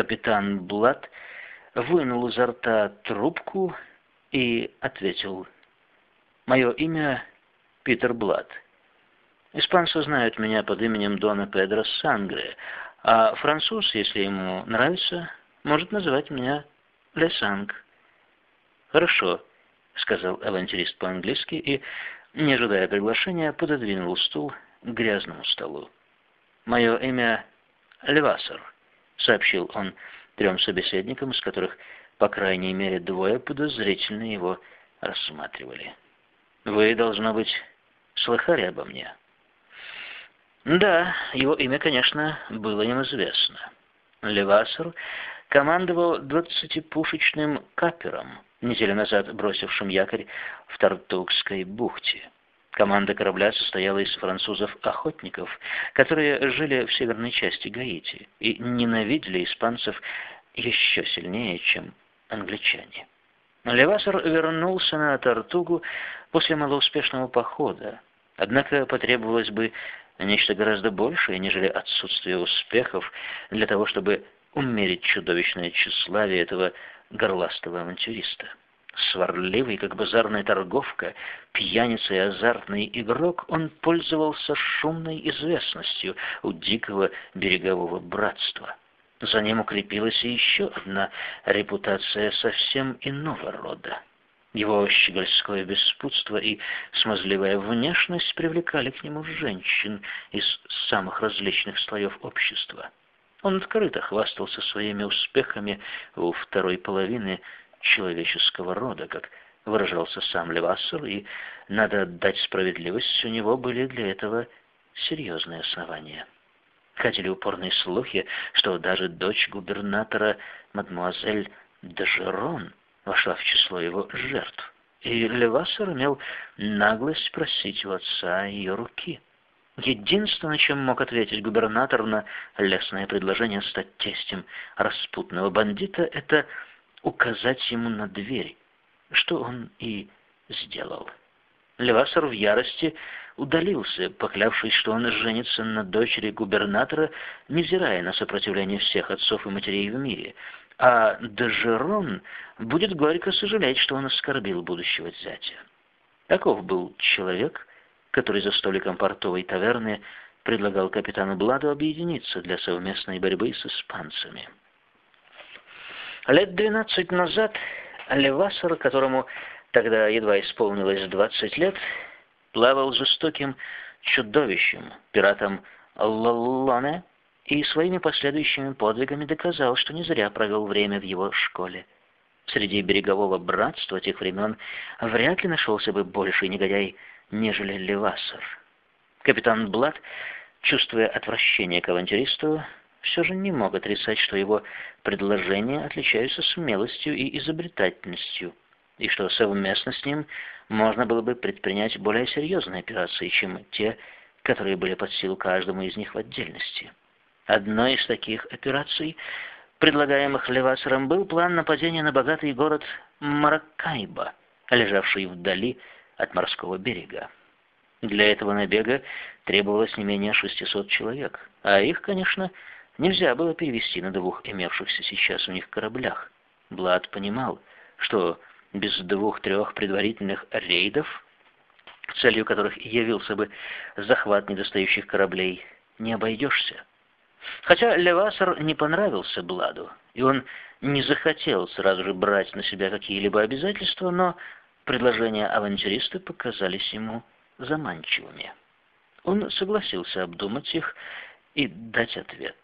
Капитан Блад вынул изо рта трубку и ответил. «Мое имя Питер Блад. Испанцы знают меня под именем Дона Педро Сангре, а француз, если ему нравится, может называть меня Лесанг». «Хорошо», — сказал авантюрист по-английски и, не ожидая приглашения, пододвинул стул к грязному столу. «Мое имя Левасер», — сообщил он трем собеседникам, из которых, по крайней мере, двое подозрительно его рассматривали. «Вы, должно быть, слыхали обо мне?» Да, его имя, конечно, было им известно. Левасер командовал двадцатипушечным капером, неделю назад бросившим якорь в Тартукской бухте. Команда корабля состояла из французов-охотников, которые жили в северной части Гаити и ненавидели испанцев еще сильнее, чем англичане. Левасер вернулся на Тартугу после малоуспешного похода, однако потребовалось бы нечто гораздо большее, нежели отсутствие успехов для того, чтобы умерить чудовищное тщеславие этого горластого авантюриста. Сварливый, как базарная торговка, пьяница и азартный игрок, он пользовался шумной известностью у дикого берегового братства. За ним укрепилась еще одна репутация совсем иного рода. Его щегольское беспутство и смазливая внешность привлекали к нему женщин из самых различных слоев общества. Он открыто хвастался своими успехами у второй половины человеческого рода, как выражался сам Левассер, и, надо отдать справедливость, у него были для этого серьезные основания. Ходили упорные слухи, что даже дочь губернатора, мадмуазель Дежерон, вошла в число его жертв, и Левассер имел наглость просить у отца ее руки. Единственное, чем мог ответить губернатор на лесное предложение стать тестем распутного бандита, это указать ему на дверь, что он и сделал. Левасер в ярости удалился, поклявшись, что он женится на дочери губернатора, невзирая на сопротивление всех отцов и матерей в мире, а Дежерон будет горько сожалеть, что он оскорбил будущего зятя. Таков был человек, который за столиком портовой таверны предлагал капитану Бладу объединиться для совместной борьбы с испанцами. Лет двенадцать назад Левасер, которому тогда едва исполнилось двадцать лет, плавал жестоким чудовищем, пиратом Лоллоне, и своими последующими подвигами доказал, что не зря провел время в его школе. Среди берегового братства тех времен вряд ли нашелся бы больший негодяй, нежели Левасов. Капитан Блад, чувствуя отвращение к авантюристу, все же не мог отрицать, что его предложения отличаются смелостью и изобретательностью, и что совместно с ним можно было бы предпринять более серьезные операции, чем те, которые были под силу каждому из них в отдельности. Одной из таких операций, предлагаемых Левасером, был план нападения на богатый город Маракайба, лежавший вдали от морского берега. Для этого набега требовалось не менее 600 человек, а их, конечно, нельзя было перевести на двух имевшихся сейчас у них кораблях. Блад понимал, что без двух-трех предварительных рейдов, целью которых явился бы захват недостающих кораблей, не обойдешься. Хотя Левасер не понравился Бладу, и он не захотел сразу же брать на себя какие-либо обязательства, но предложения авантюриста показались ему заманчивыми. Он согласился обдумать их и дать ответ.